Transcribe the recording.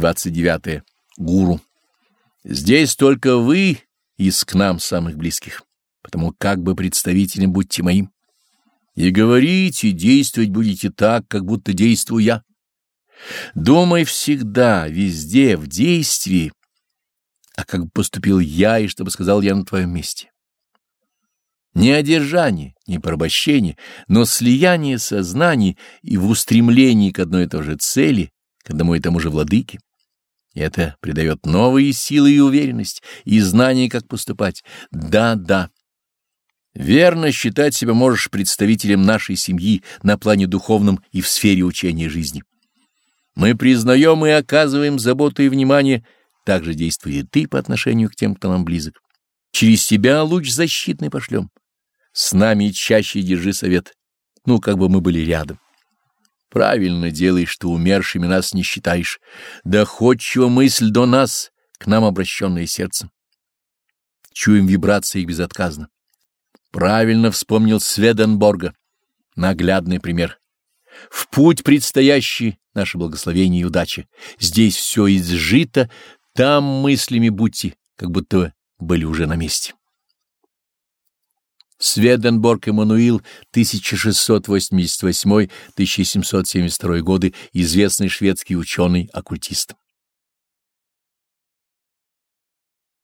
29. -е. Гуру. Здесь только вы из к нам самых близких, потому как бы представителем будьте моим. И говорить, и действовать будете так, как будто действую я. Думай всегда, везде, в действии, а как бы поступил я и что бы сказал я на твоем месте. Не одержание, не порабощение, но слияние сознаний и в устремлении к одной и той же цели, к одному и тому же владыке. Это придает новые силы и уверенность, и знание, как поступать. Да, да. Верно считать себя можешь представителем нашей семьи на плане духовном и в сфере учения жизни. Мы признаем и оказываем заботу и внимание, также действует ты по отношению к тем, кто нам близок. Через тебя луч защитный пошлем. С нами чаще держи совет, ну, как бы мы были рядом. Правильно делаешь, что умершими нас не считаешь. Доходчива мысль до нас, к нам обращенная сердцем. Чуем вибрации безотказно. Правильно вспомнил Сведенборга. Наглядный пример. В путь предстоящий наше благословение и удача. Здесь все изжито, там мыслями будьте, как будто были уже на месте. Сведенборг Эммануил, 1688-1772 годы, известный шведский ученый-оккультист.